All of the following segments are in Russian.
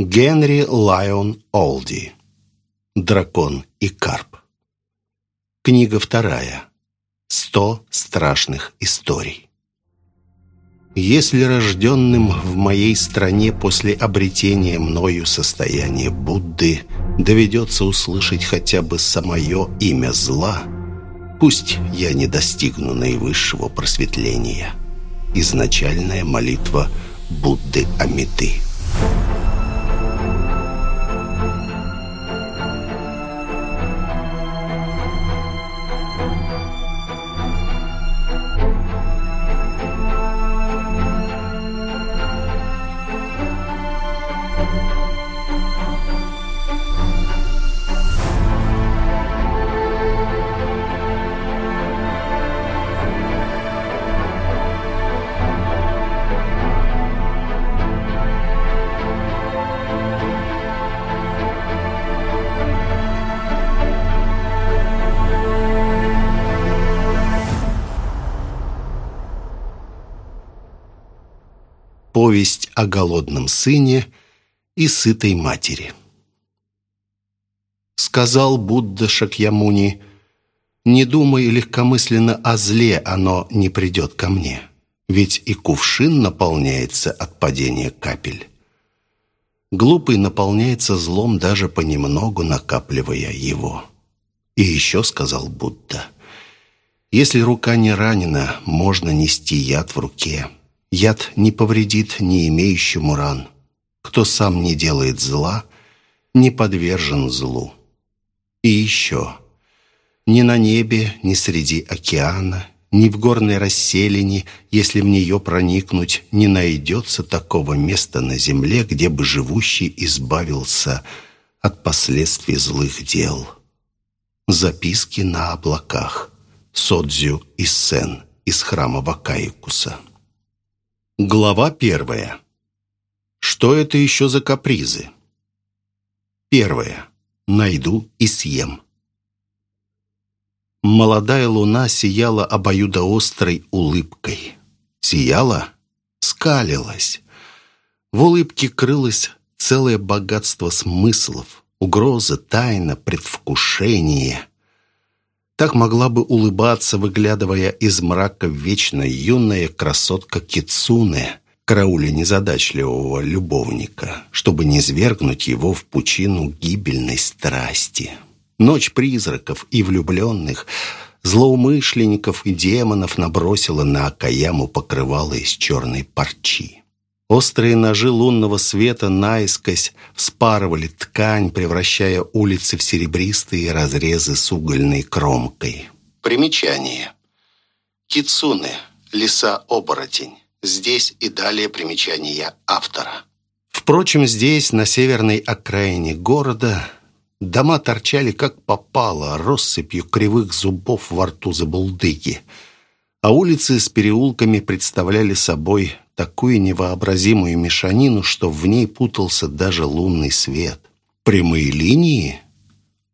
Генри Лайон Олди. Дракон и карп. Книга вторая. Сто страшных историй. Если рожденным в моей стране после обретения мною состояния Будды доведется услышать хотя бы самое имя зла, пусть я не достигну наивысшего просветления. Изначальная молитва Будды Амиты. Повесть о голодном сыне и сытой матери. Сказал Будда Шакьямуни, «Не думай легкомысленно о зле, оно не придет ко мне, ведь и кувшин наполняется от падения капель. Глупый наполняется злом, даже понемногу накапливая его». И еще сказал Будда, «Если рука не ранена, можно нести яд в руке». Яд не повредит не имеющему ран. Кто сам не делает зла, не подвержен злу. И еще. Ни на небе, ни среди океана, ни в горной расселине, если в нее проникнуть, не найдется такого места на земле, где бы живущий избавился от последствий злых дел. Записки на облаках. Содзю и Сен из храма Вакаикуса. Глава первая. Что это еще за капризы? Первое. Найду и съем. Молодая луна сияла обоюдоострой улыбкой. Сияла, скалилась. В улыбке крылось целое богатство смыслов, угроза, тайна, предвкушение – так могла бы улыбаться, выглядывая из мрака вечно юная красотка Кицуне, карауля незадачливого любовника, чтобы не свергнуть его в пучину гибельной страсти. Ночь призраков и влюбленных, злоумышленников и демонов набросила на Акаяму покрывало из черной парчи. Острые ножи лунного света наискось вспарывали ткань, превращая улицы в серебристые разрезы с угольной кромкой. Примечание. Кицуне. Лиса-оборотень. Здесь и далее примечания автора. Впрочем, здесь, на северной окраине города, дома торчали как попало, россыпью кривых зубов во рту забулдыги, а улицы с переулками представляли собой такую невообразимую мешанину, что в ней путался даже лунный свет. Прямые линии,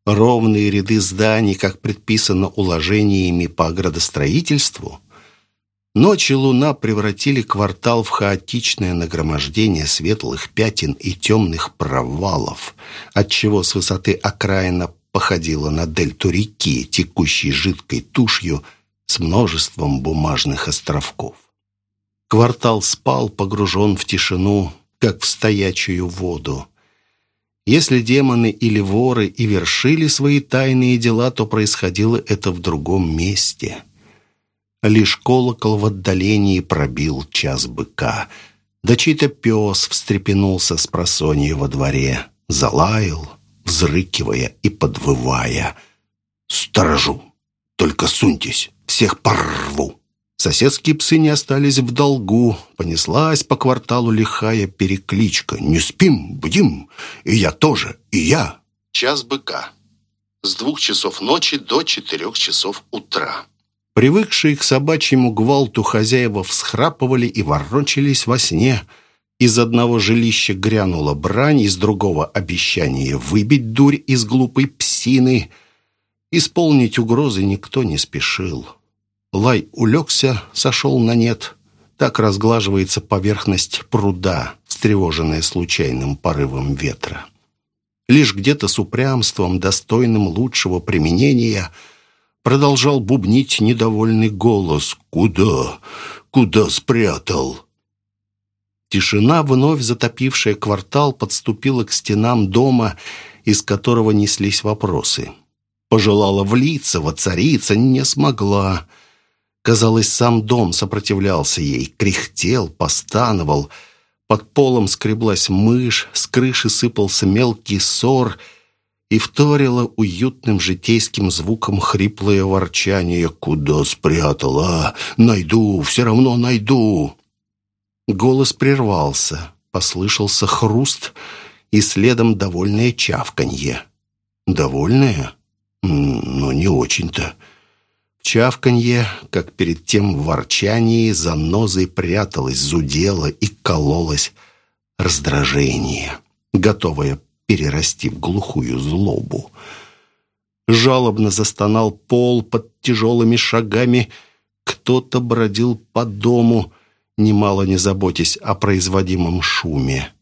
ровные ряды зданий, как предписано уложениями по градостроительству. Ночь и луна превратили квартал в хаотичное нагромождение светлых пятен и темных провалов, отчего с высоты окраина походила на дельту реки, текущей жидкой тушью с множеством бумажных островков. Квартал спал, погружен в тишину, как в стоячую воду. Если демоны или воры и вершили свои тайные дела, то происходило это в другом месте. Лишь колокол в отдалении пробил час быка. Да чей-то пес встрепенулся с просонья во дворе, залаял, взрыкивая и подвывая. «Сторожу! Только суньтесь, всех порву!» Соседские псы не остались в долгу. Понеслась по кварталу лихая перекличка. «Не спим, бдим! И я тоже, и я!» Час быка. С двух часов ночи до четырех часов утра. Привыкшие к собачьему гвалту хозяева всхрапывали и ворочались во сне. Из одного жилища грянула брань, из другого обещание выбить дурь из глупой псины. Исполнить угрозы никто не спешил. Лай улегся, сошел на нет. Так разглаживается поверхность пруда. Встревоженная случайным порывом ветра. Лишь где-то с упрямством, достойным лучшего применения, продолжал бубнить недовольный голос «Куда? Куда спрятал?» Тишина, вновь затопившая квартал, подступила к стенам дома, из которого неслись вопросы. Пожелала влиться, воцариться, не смогла. Казалось, сам дом сопротивлялся ей, кряхтел, постановал. Под полом скреблась мышь, с крыши сыпался мелкий сор — и вторило уютным житейским звуком хриплое ворчание «Куда спрятала? Найду, все равно найду!» Голос прервался, послышался хруст и следом довольное чавканье. «Довольное? Но не очень-то». Чавканье, как перед тем в ворчании, занозой пряталось, зудело и кололось раздражение, готовое перерасти в глухую злобу. Жалобно застонал пол под тяжелыми шагами. Кто-то бродил по дому, немало не заботясь о производимом шуме.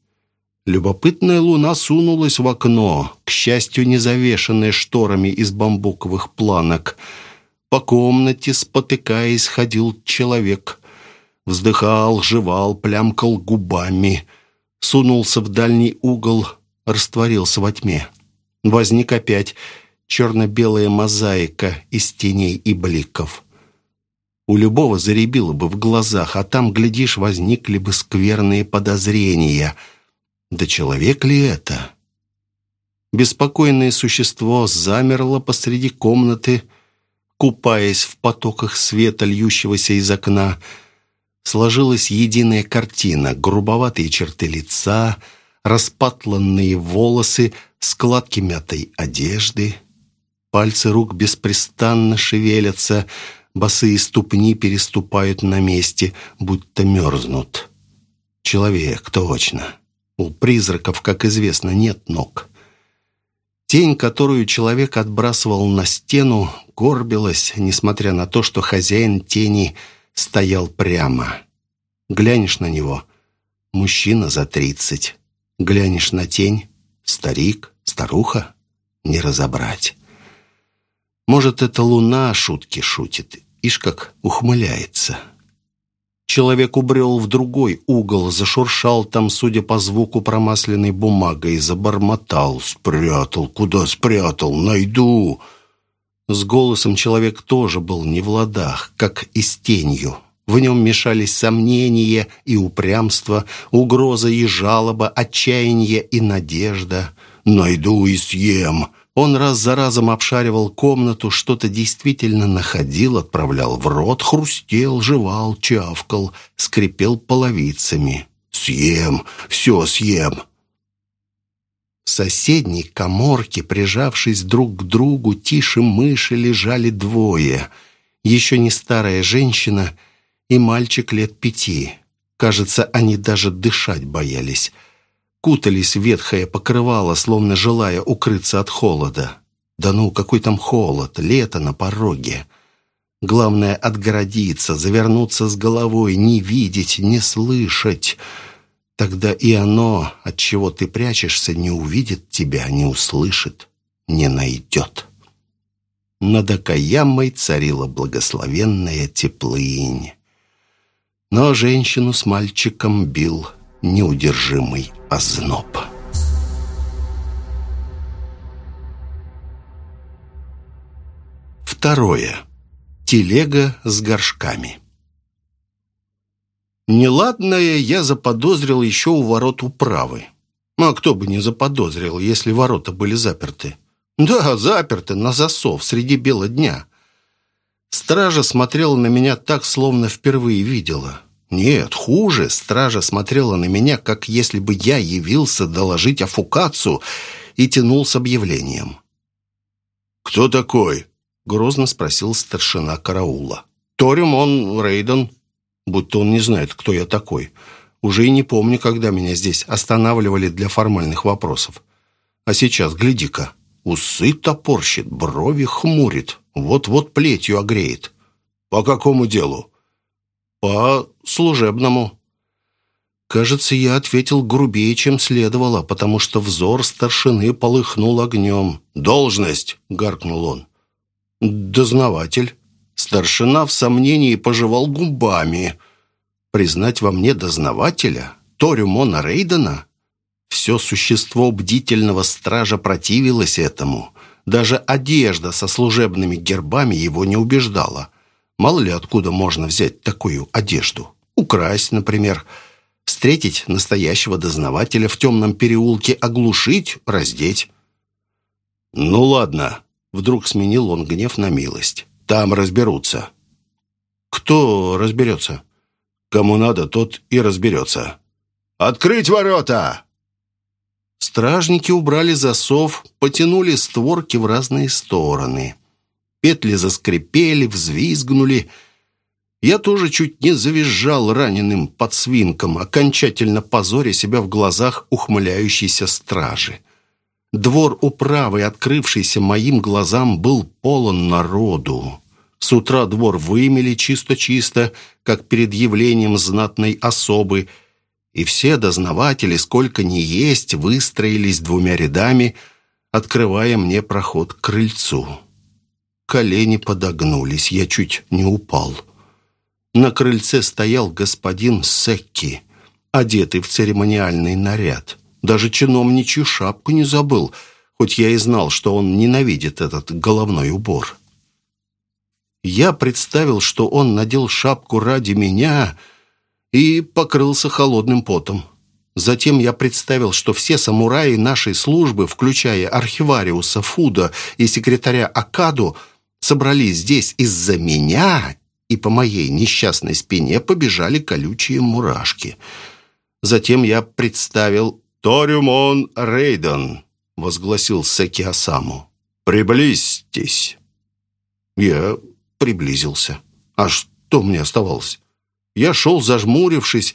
Любопытная луна сунулась в окно, к счастью, не завешенное шторами из бамбуковых планок. По комнате, спотыкаясь, ходил человек. Вздыхал, жевал, плямкал губами. Сунулся в дальний угол, растворился во тьме. Возник опять черно-белая мозаика из теней и бликов. У любого заребило бы в глазах, а там, глядишь, возникли бы скверные подозрения. Да человек ли это? Беспокойное существо замерло посреди комнаты, купаясь в потоках света, льющегося из окна. Сложилась единая картина, грубоватые черты лица, распатланные волосы, складки мятой одежды. Пальцы рук беспрестанно шевелятся, Босые ступни переступают на месте, будто мерзнут. Человек, точно. У призраков, как известно, нет ног. Тень, которую человек отбрасывал на стену, горбилась, несмотря на то, что хозяин тени стоял прямо. Глянешь на него — мужчина за тридцать. Глянешь на тень — старик, старуха — не разобрать. Может, это луна шутки шутит, ишь как ухмыляется. Человек убрел в другой угол, зашуршал там, судя по звуку, промасленной бумагой, забормотал. «Спрятал, куда спрятал? Найду!» С голосом человек тоже был не в ладах, как и с тенью. В нем мешались сомнения и упрямство, угроза и жалоба, отчаяние и надежда. «Найду и съем!» Он раз за разом обшаривал комнату, что-то действительно находил, отправлял в рот, хрустел, жевал, чавкал, скрипел половицами. «Съем! Все съем!» В соседней коморке, прижавшись друг к другу, тише мыши лежали двое. Еще не старая женщина и мальчик лет пяти. Кажется, они даже дышать боялись кутались в ветхое покрывало, словно желая укрыться от холода. Да ну, какой там холод, лето на пороге. Главное — отгородиться, завернуться с головой, не видеть, не слышать. Тогда и оно, от чего ты прячешься, не увидит тебя, не услышит, не найдет. Над Акаямой царила благословенная теплынь. Но женщину с мальчиком бил неудержимый озноб. Второе. Телега с горшками. Неладное я заподозрил еще у ворот управы. Ну, а кто бы не заподозрил, если ворота были заперты? Да, заперты на засов среди бела дня. Стража смотрела на меня так, словно впервые видела. Нет, хуже. Стража смотрела на меня, как если бы я явился доложить о Фукацу и тянул с объявлением. «Кто такой?» — грозно спросил старшина караула. «Торимон Рейден». Будто он не знает, кто я такой. Уже и не помню, когда меня здесь останавливали для формальных вопросов. А сейчас, гляди-ка, усы топорщит, брови хмурит, вот-вот плетью огреет. «По какому делу?» «По служебному». Кажется, я ответил грубее, чем следовало, потому что взор старшины полыхнул огнем. «Должность!» — гаркнул он. «Дознаватель». Старшина в сомнении пожевал губами. «Признать во мне дознавателя? Торю Мона Рейдена?» Все существо бдительного стража противилось этому. Даже одежда со служебными гербами его не убеждала. Мало ли откуда можно взять такую одежду. Украсть, например. Встретить настоящего дознавателя в темном переулке, оглушить, раздеть. «Ну ладно», — вдруг сменил он гнев на милость. «Там разберутся». «Кто разберется?» «Кому надо, тот и разберется». «Открыть ворота!» Стражники убрали засов, потянули створки в разные стороны. Петли заскрипели, взвизгнули. Я тоже чуть не завизжал раненым под свинком, окончательно позоря себя в глазах ухмыляющейся стражи. Двор управы, открывшийся моим глазам, был полон народу. С утра двор вымели чисто-чисто, как перед явлением знатной особы – и все дознаватели, сколько ни есть, выстроились двумя рядами, открывая мне проход к крыльцу. Колени подогнулись, я чуть не упал. На крыльце стоял господин Секки, одетый в церемониальный наряд. Даже чиновничью шапку не забыл, хоть я и знал, что он ненавидит этот головной убор. Я представил, что он надел шапку ради меня — и покрылся холодным потом. Затем я представил, что все самураи нашей службы, включая архивариуса Фуда и секретаря Акаду, собрались здесь из-за меня, и по моей несчастной спине побежали колючие мурашки. Затем я представил «Ториумон Рейден», — возгласил Секи Асаму. «Приблизьтесь». Я приблизился. А что мне оставалось? Я шел, зажмурившись,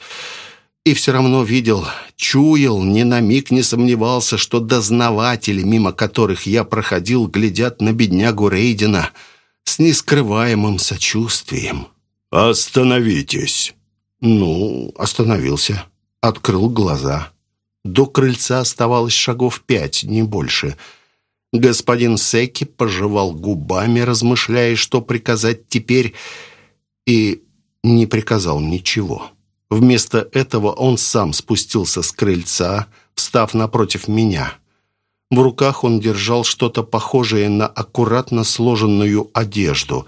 и все равно видел, чуял, ни на миг не сомневался, что дознаватели, мимо которых я проходил, глядят на беднягу Рейдена с нескрываемым сочувствием. «Остановитесь!» Ну, остановился, открыл глаза. До крыльца оставалось шагов пять, не больше. Господин Секи пожевал губами, размышляя, что приказать теперь, и не приказал ничего. Вместо этого он сам спустился с крыльца, встав напротив меня. В руках он держал что-то похожее на аккуратно сложенную одежду.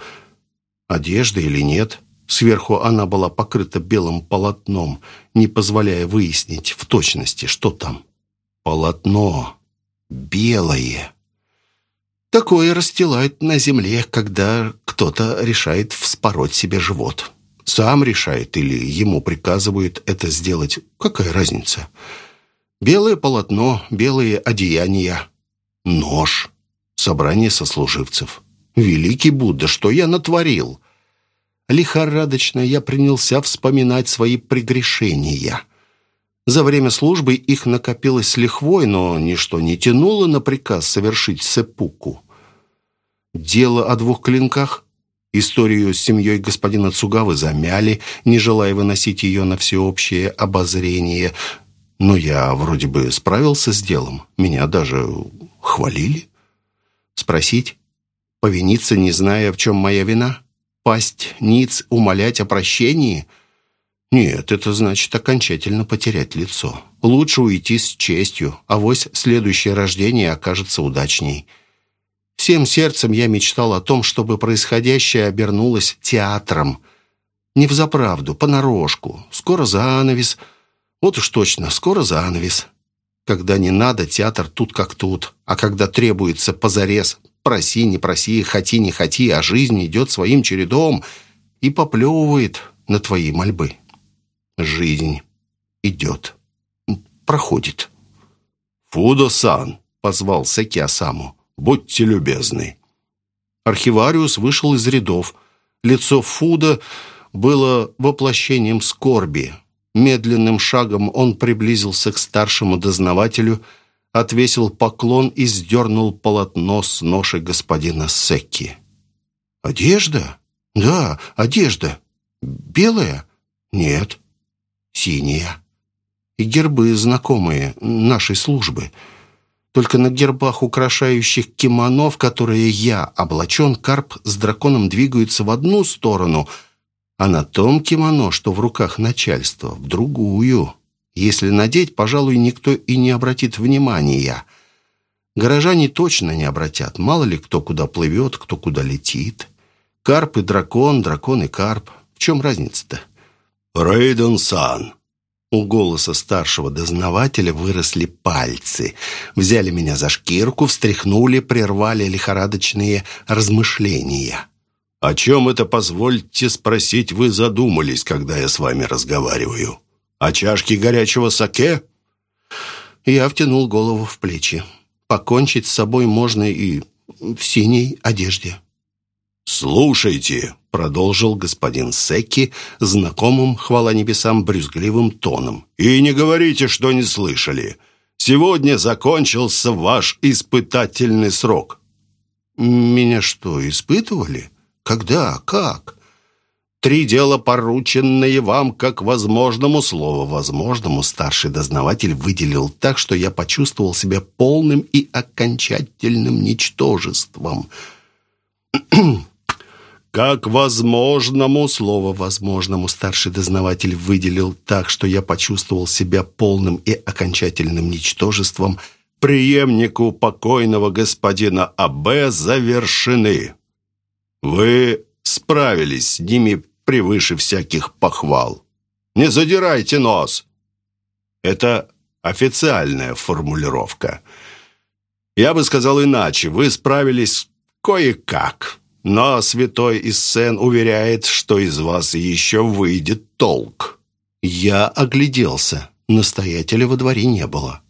Одежда или нет? Сверху она была покрыта белым полотном, не позволяя выяснить в точности, что там. Полотно. Белое. Такое расстилают на земле, когда кто-то решает вспороть себе живот. Сам решает или ему приказывают это сделать. Какая разница? Белое полотно, белые одеяния. Нож. Собрание сослуживцев. Великий Будда, что я натворил? Лихорадочно я принялся вспоминать свои прегрешения. За время службы их накопилось с лихвой, но ничто не тянуло на приказ совершить сепуку. Дело о двух клинках Историю с семьей господина Цугавы замяли, не желая выносить ее на всеобщее обозрение. Но я вроде бы справился с делом. Меня даже хвалили. Спросить? Повиниться, не зная, в чем моя вина? Пасть ниц, умолять о прощении? Нет, это значит окончательно потерять лицо. Лучше уйти с честью, а вось следующее рождение окажется удачней. Всем сердцем я мечтал о том, чтобы происходящее обернулось театром. Не взаправду, понарошку. Скоро занавес. Вот уж точно, скоро занавес. Когда не надо, театр тут как тут. А когда требуется позарез, проси, не проси, хоти, не хоти, а жизнь идет своим чередом и поплевывает на твои мольбы. Жизнь идет, проходит. «Фудо-сан!» — позвал Секи Асаму. Будьте любезны». Архивариус вышел из рядов. Лицо Фуда было воплощением скорби. Медленным шагом он приблизился к старшему дознавателю, отвесил поклон и сдернул полотно с ноши господина Секки. «Одежда? Да, одежда. Белая? Нет. Синяя. И гербы знакомые нашей службы. Только на гербах, украшающих кимоно, в которые я облачен, карп с драконом двигаются в одну сторону, а на том кимоно, что в руках начальства, в другую. Если надеть, пожалуй, никто и не обратит внимания. Горожане точно не обратят. Мало ли кто куда плывет, кто куда летит. Карп и дракон, дракон и карп. В чем разница-то? «Рейден-сан!» У голоса старшего дознавателя выросли пальцы. Взяли меня за шкирку, встряхнули, прервали лихорадочные размышления. «О чем это, позвольте спросить, вы задумались, когда я с вами разговариваю? О чашке горячего саке?» Я втянул голову в плечи. Покончить с собой можно и в синей одежде. «Слушайте», — продолжил господин Секки знакомым, хвала небесам, брюзгливым тоном, «и не говорите, что не слышали. Сегодня закончился ваш испытательный срок». «Меня что, испытывали? Когда? Как?» «Три дела, порученные вам, как возможному слову возможному, старший дознаватель выделил так, что я почувствовал себя полным и окончательным ничтожеством». Как возможному, слово возможному старший дознаватель выделил так, что я почувствовал себя полным и окончательным ничтожеством, преемнику покойного господина А.Б. завершены. Вы справились с ними превыше всяких похвал. Не задирайте нос. Это официальная формулировка. Я бы сказал иначе. Вы справились кое-как. Но святой Иссен уверяет, что из вас еще выйдет толк. Я огляделся. Настоятеля во дворе не было.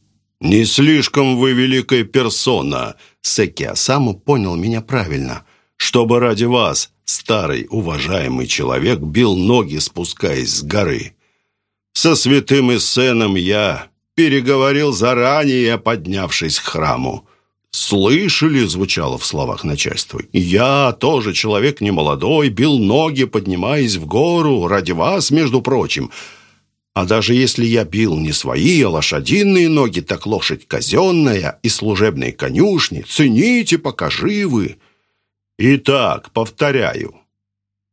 «Не слишком вы великая персона», — Секи Асаму понял меня правильно. «Чтобы ради вас старый уважаемый человек бил ноги, спускаясь с горы. Со святым Иссеном я переговорил заранее, поднявшись к храму. «Слышали?» — звучало в словах начальства. «Я тоже человек немолодой, бил ноги, поднимаясь в гору, ради вас, между прочим. А даже если я бил не свои, а лошадиные ноги, так лошадь казенная и служебные конюшни. Цените, пока живы». Итак, повторяю,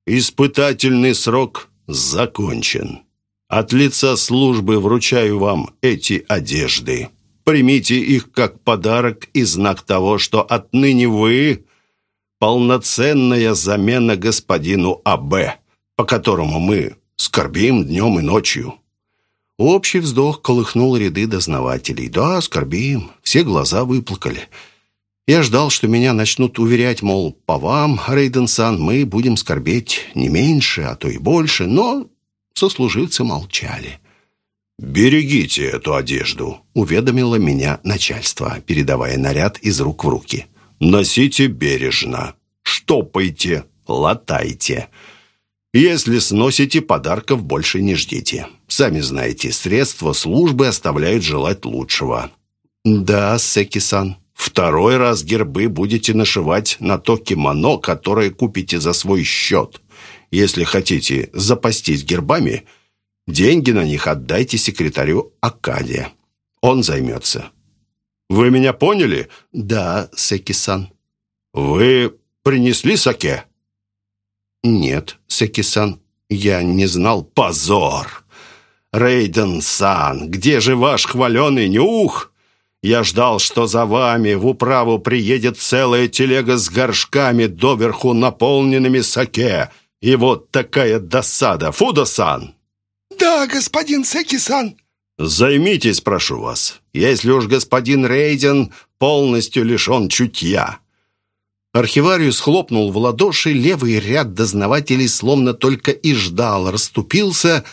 испытательный срок закончен. От лица службы вручаю вам эти одежды». Примите их как подарок и знак того, что отныне вы – полноценная замена господину А.Б., по которому мы скорбим днем и ночью». Общий вздох колыхнул ряды дознавателей. «Да, скорбим». Все глаза выплакали. Я ждал, что меня начнут уверять, мол, по вам, Рейден-сан, мы будем скорбеть не меньше, а то и больше, но сослуживцы молчали. «Берегите эту одежду», — уведомило меня начальство, передавая наряд из рук в руки. «Носите бережно, штопайте, латайте. Если сносите, подарков больше не ждите. Сами знаете, средства службы оставляют желать лучшего». «Да, Секи-сан, второй раз гербы будете нашивать на то кимоно, которое купите за свой счет. Если хотите запастись гербами — Деньги на них отдайте секретарю Акадия. Он займется. Вы меня поняли? Да, Секи-сан. Вы принесли саке? Нет, Секи-сан. Я не знал. Позор! Рейден-сан, где же ваш хваленый нюх? Я ждал, что за вами в управу приедет целая телега с горшками, доверху наполненными саке. И вот такая досада. Фудо-сан, «Да, господин Секи-сан». «Займитесь, прошу вас, если уж господин Рейден полностью лишен чутья». Архивариус хлопнул в ладоши, левый ряд дознавателей словно только и ждал, расступился.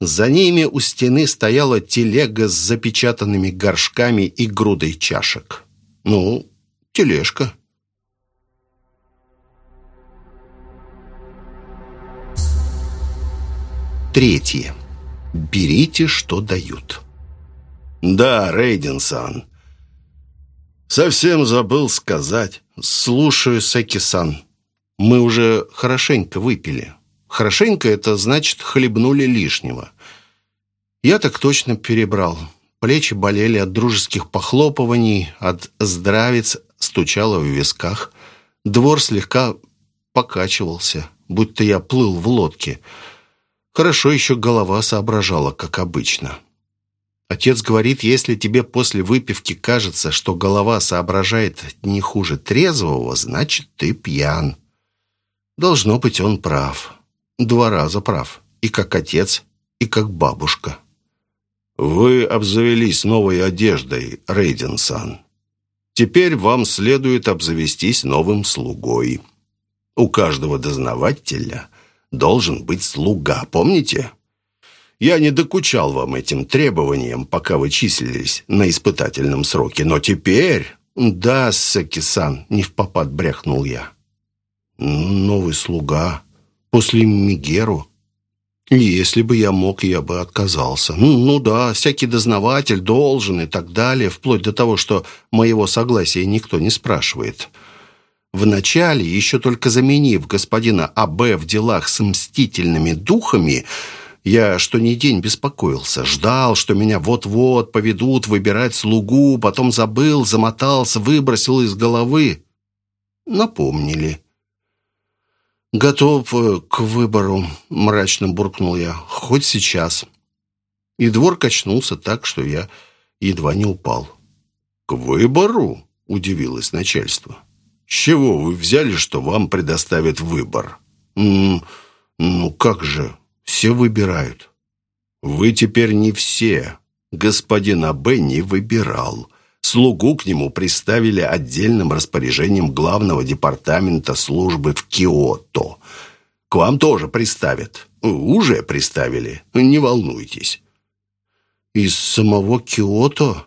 За ними у стены стояла телега с запечатанными горшками и грудой чашек. Ну, тележка. Третье. Берите, что дают. Да, Рейден-сан. Совсем забыл сказать. Слушаю, Секи-сан. Мы уже хорошенько выпили. Хорошенько это значит хлебнули лишнего. Я так точно перебрал. Плечи болели от дружеских похлопываний, от здравиц стучало в висках. Двор слегка покачивался, будто я плыл в лодке. Хорошо еще голова соображала, как обычно. Отец говорит, если тебе после выпивки кажется, что голова соображает не хуже трезвого, значит, ты пьян. Должно быть, он прав. Два раза прав. И как отец, и как бабушка. Вы обзавелись новой одеждой, Рейденсан. Теперь вам следует обзавестись новым слугой. У каждого дознавателя должен быть слуга, помните? Я не докучал вам этим требованиям, пока вы числились на испытательном сроке, но теперь... Да, Секи-сан, не в попад бряхнул я. Новый слуга. После Мигеру. Если бы я мог, я бы отказался. Ну, ну да, всякий дознаватель должен и так далее, вплоть до того, что моего согласия никто не спрашивает. Вначале, еще только заменив господина А.Б. в делах с мстительными духами, я что ни день беспокоился, ждал, что меня вот-вот поведут выбирать слугу, потом забыл, замотался, выбросил из головы. Напомнили. «Готов э, к выбору», — мрачно буркнул я, — «хоть сейчас». И двор качнулся так, что я едва не упал. «К выбору?» — удивилось начальство. «С чего вы взяли, что вам предоставят выбор?» «М -м, «Ну как же, все выбирают». «Вы теперь не все. Господин А.Б. не выбирал. Слугу к нему приставили отдельным распоряжением главного департамента службы в Киото. К вам тоже приставят. Уже приставили. Не волнуйтесь». «Из самого Киото?»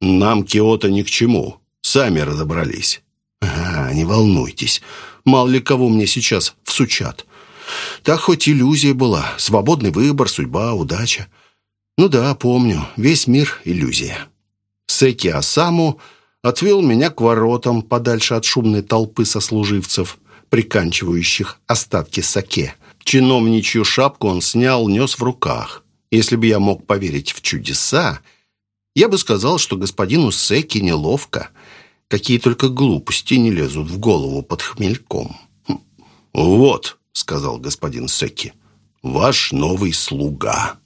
«Нам Киото ни к чему. Сами разобрались». «Ага, не волнуйтесь. Мало ли кого мне сейчас всучат. Так хоть иллюзия была. Свободный выбор, судьба, удача. Ну да, помню. Весь мир — иллюзия». Секи Асаму отвел меня к воротам, подальше от шумной толпы сослуживцев, приканчивающих остатки саке. Чиновничью шапку он снял, нес в руках. Если бы я мог поверить в чудеса, я бы сказал, что господину Секи неловко. Какие только глупости не лезут в голову под хмельком. «Вот», — сказал господин Секи, — «ваш новый слуга».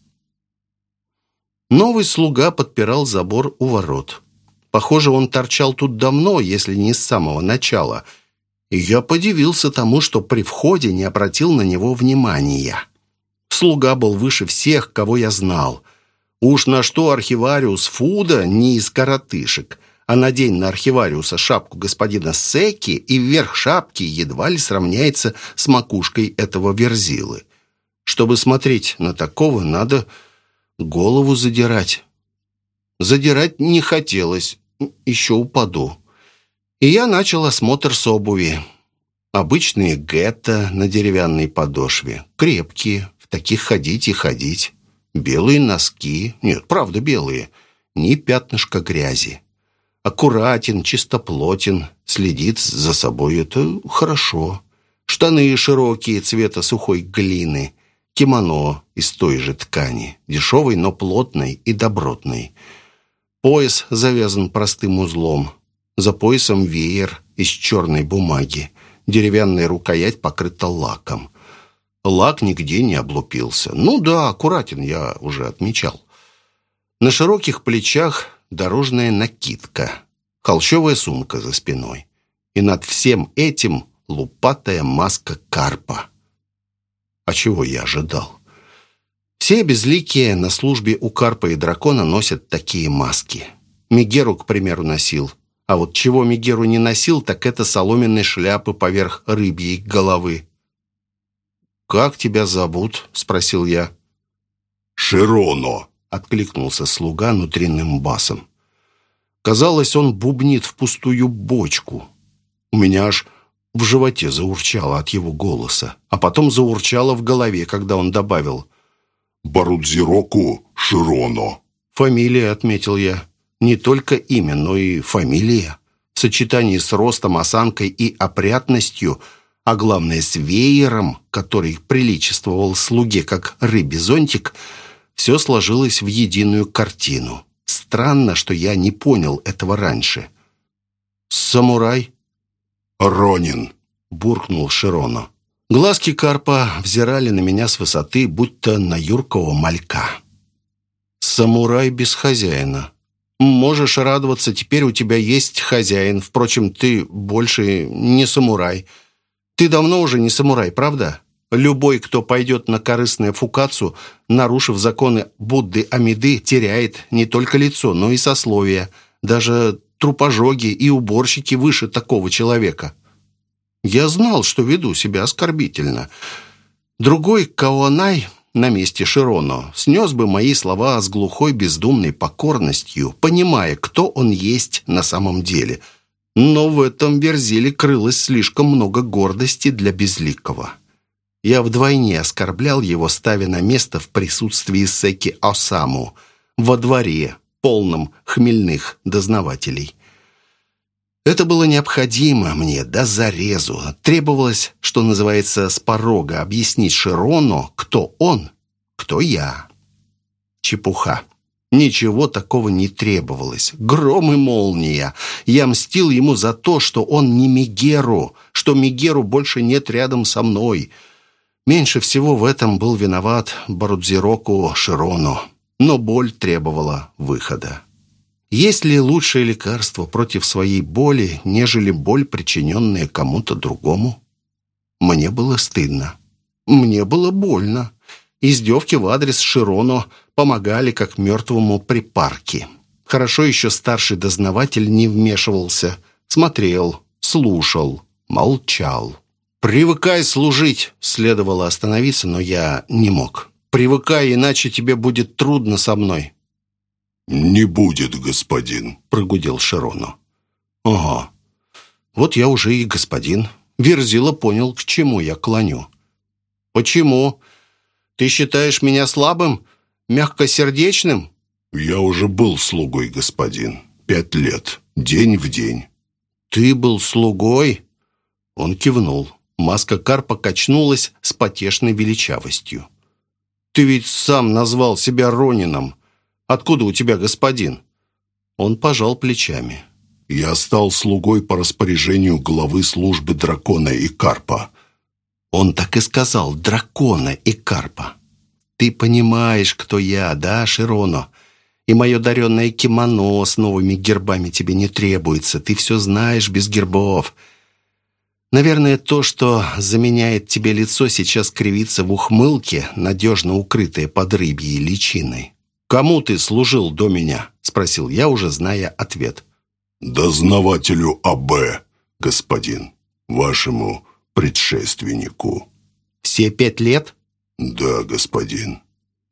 Новый слуга подпирал забор у ворот. Похоже, он торчал тут давно, если не с самого начала. И я подивился тому, что при входе не обратил на него внимания. Слуга был выше всех, кого я знал. Уж на что архивариус Фуда не из коротышек, а надень на архивариуса шапку господина Секи, и вверх шапки едва ли сравняется с макушкой этого верзилы. Чтобы смотреть на такого, надо голову задирать. Задирать не хотелось, еще упаду. И я начал осмотр с обуви. Обычные гетто на деревянной подошве, крепкие, в таких ходить и ходить. Белые носки, нет, правда белые, ни пятнышка грязи. Аккуратен, чистоплотен, следит за собой, это хорошо. Штаны широкие, цвета сухой глины, Кимоно из той же ткани, дешевой, но плотной и добротной. Пояс завязан простым узлом. За поясом веер из черной бумаги. Деревянная рукоять покрыта лаком. Лак нигде не облупился. Ну да, аккуратен, я уже отмечал. На широких плечах дорожная накидка, холщовая сумка за спиной. И над всем этим лупатая маска карпа. А чего я ожидал? Все безликие на службе у Карпа и Дракона носят такие маски. Мигеру, к примеру, носил. А вот чего Мигеру не носил, так это соломенные шляпы поверх рыбьей головы. «Как тебя зовут?» — спросил я. «Широно», — откликнулся слуга внутренним басом. Казалось, он бубнит в пустую бочку. У меня аж в животе заурчало от его голоса, а потом заурчало в голове, когда он добавил «Барудзироку Широно». «Фамилия», — отметил я. «Не только имя, но и фамилия. В сочетании с ростом, осанкой и опрятностью, а главное, с веером, который приличествовал слуге, как рыбий зонтик, все сложилось в единую картину. Странно, что я не понял этого раньше. «Самурай?» «Ронин», — буркнул Широно. Глазки карпа взирали на меня с высоты, будто на юркого малька. «Самурай без хозяина. Можешь радоваться, теперь у тебя есть хозяин. Впрочем, ты больше не самурай. Ты давно уже не самурай, правда? Любой, кто пойдет на корыстное фукацу, нарушив законы Будды Амиды, теряет не только лицо, но и сословие. Даже трупожоги и уборщики выше такого человека. Я знал, что веду себя оскорбительно. Другой Каонай на месте Широно снес бы мои слова с глухой бездумной покорностью, понимая, кто он есть на самом деле. Но в этом Верзиле крылось слишком много гордости для Безликого. Я вдвойне оскорблял его, ставя на место в присутствии Секи Осаму, во дворе, полном хмельных дознавателей. Это было необходимо мне до зарезу. Требовалось, что называется, с порога объяснить Широну, кто он, кто я. Чепуха. Ничего такого не требовалось. Гром и молния. Я мстил ему за то, что он не Мигеру, что Мигеру больше нет рядом со мной. Меньше всего в этом был виноват Барудзироку Широну. Но боль требовала выхода. Есть ли лучшее лекарство против своей боли, нежели боль, причиненная кому-то другому? Мне было стыдно. Мне было больно. Издевки в адрес Широно помогали, как мертвому припарке. Хорошо еще старший дознаватель не вмешивался. Смотрел, слушал, молчал. «Привыкай служить!» Следовало остановиться, но я не мог. «Привыкай, иначе тебе будет трудно со мной. «Не будет, господин», — прогудел Широну. «Ага. Вот я уже и господин». Верзила понял, к чему я клоню. «Почему? Ты считаешь меня слабым, мягкосердечным?» «Я уже был слугой, господин. Пять лет, день в день». «Ты был слугой?» Он кивнул. Маска Карпа качнулась с потешной величавостью. «Ты ведь сам назвал себя Ронином. Откуда у тебя господин?» Он пожал плечами. «Я стал слугой по распоряжению главы службы дракона и карпа». Он так и сказал «дракона и карпа». «Ты понимаешь, кто я, да, Широно? И мое даренное кимоно с новыми гербами тебе не требуется. Ты все знаешь без гербов». Наверное, то, что заменяет тебе лицо, сейчас кривится в ухмылке, надежно укрытое под рыбьей личиной. «Кому ты служил до меня?» — спросил я, уже зная ответ. «Дознавателю А.Б., господин, вашему предшественнику». «Все пять лет?» «Да, господин».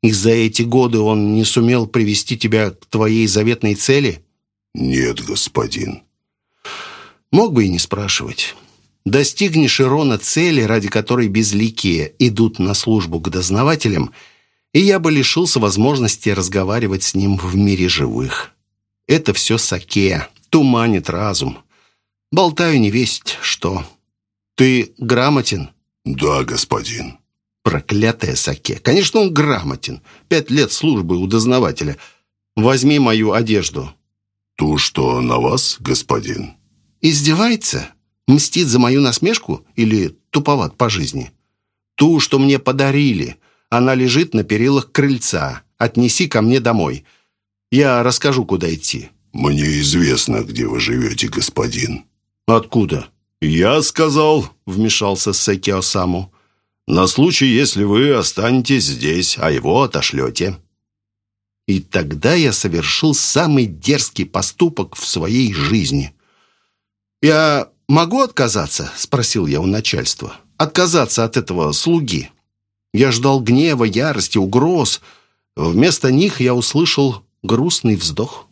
«И за эти годы он не сумел привести тебя к твоей заветной цели?» «Нет, господин». Мог бы и не спрашивать. Достигнешь Ирона цели, ради которой безликие идут на службу к дознавателям — и я бы лишился возможности разговаривать с ним в мире живых. Это все саке, туманит разум. Болтаю не весть что. Ты грамотен? Да, господин. Проклятая саке. Конечно, он грамотен. Пять лет службы у дознавателя. Возьми мою одежду. Ту, что на вас, господин? Издевается? Мстит за мою насмешку или туповат по жизни? Ту, что мне подарили — она лежит на перилах крыльца. Отнеси ко мне домой. Я расскажу, куда идти». «Мне известно, где вы живете, господин». «Откуда?» «Я сказал», — вмешался Секи Осаму, «на случай, если вы останетесь здесь, а его отошлете». И тогда я совершил самый дерзкий поступок в своей жизни. «Я могу отказаться?» — спросил я у начальства. «Отказаться от этого слуги?» Я ждал гнева, ярости, угроз. Вместо них я услышал грустный вздох.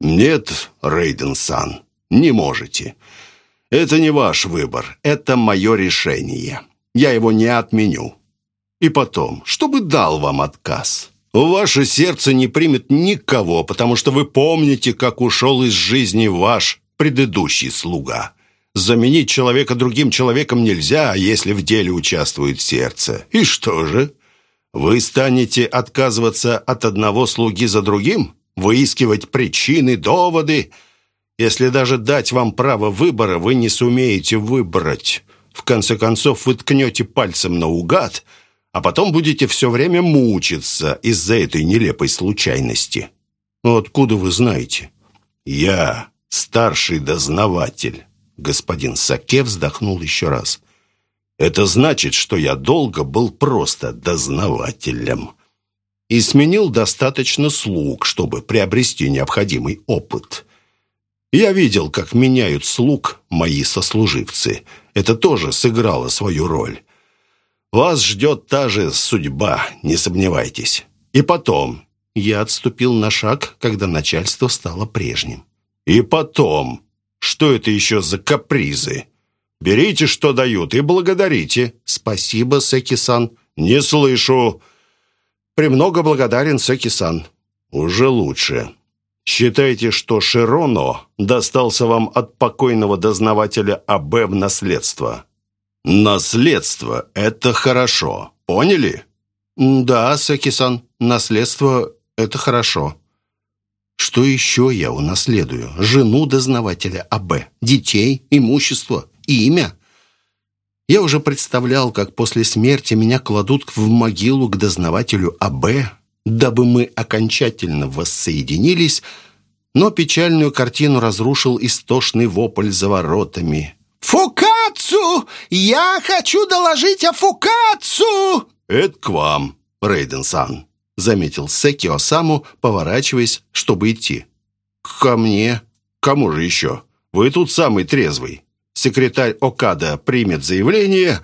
«Нет, Рейден-сан, не можете. Это не ваш выбор, это мое решение. Я его не отменю. И потом, что бы дал вам отказ?» Ваше сердце не примет никого, потому что вы помните, как ушел из жизни ваш предыдущий слуга. Заменить человека другим человеком нельзя, если в деле участвует сердце. И что же? Вы станете отказываться от одного слуги за другим? Выискивать причины, доводы? Если даже дать вам право выбора, вы не сумеете выбрать. В конце концов, вы ткнете пальцем наугад, а потом будете все время мучиться из-за этой нелепой случайности. Откуда вы знаете? Я старший дознаватель. Господин Саке вздохнул еще раз. Это значит, что я долго был просто дознавателем. И сменил достаточно слуг, чтобы приобрести необходимый опыт. Я видел, как меняют слуг мои сослуживцы. Это тоже сыграло свою роль. Вас ждет та же судьба, не сомневайтесь. И потом, я отступил на шаг, когда начальство стало прежним. И потом, что это еще за капризы? Берите, что дают, и благодарите. Спасибо, Секи-сан. Не слышу. Премного благодарен, Секи-сан. Уже лучше. Считайте, что Широно достался вам от покойного дознавателя АБ в наследство. Наследство – это хорошо. Поняли? Да, Секи-сан, наследство – это хорошо. Что еще я унаследую? Жену дознавателя АБ, детей, имущество, имя. Я уже представлял, как после смерти меня кладут в могилу к дознавателю АБ, дабы мы окончательно воссоединились, но печальную картину разрушил истошный вопль за воротами. «Фукацу! Я хочу доложить о Фукацу!» «Это к вам, Рейден-сан», — заметил Секи Осаму, поворачиваясь, чтобы идти. «Ко мне? Кому же еще? Вы тут самый трезвый. Секретарь Окада примет заявление,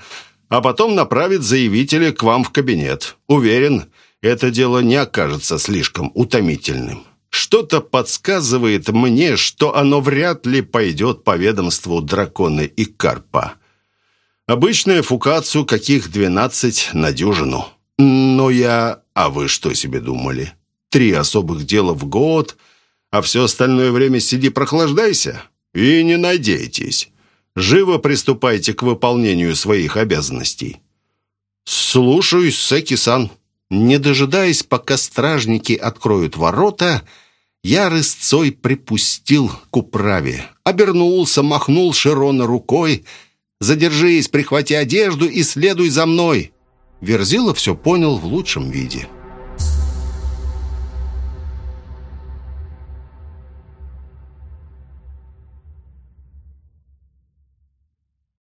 а потом направит заявителя к вам в кабинет. Уверен, это дело не окажется слишком утомительным. Что-то подсказывает мне, что оно вряд ли пойдет по ведомству дракона и карпа. Обычная фукацию каких двенадцать на дюжину. Но я... А вы что себе думали? Три особых дела в год, а все остальное время сиди прохлаждайся? И не надейтесь. Живо приступайте к выполнению своих обязанностей. Слушаюсь, Секи-сан. Не дожидаясь, пока стражники откроют ворота, я рысцой припустил к управе. Обернулся, махнул Широна рукой. «Задержись, прихвати одежду и следуй за мной!» Верзила все понял в лучшем виде.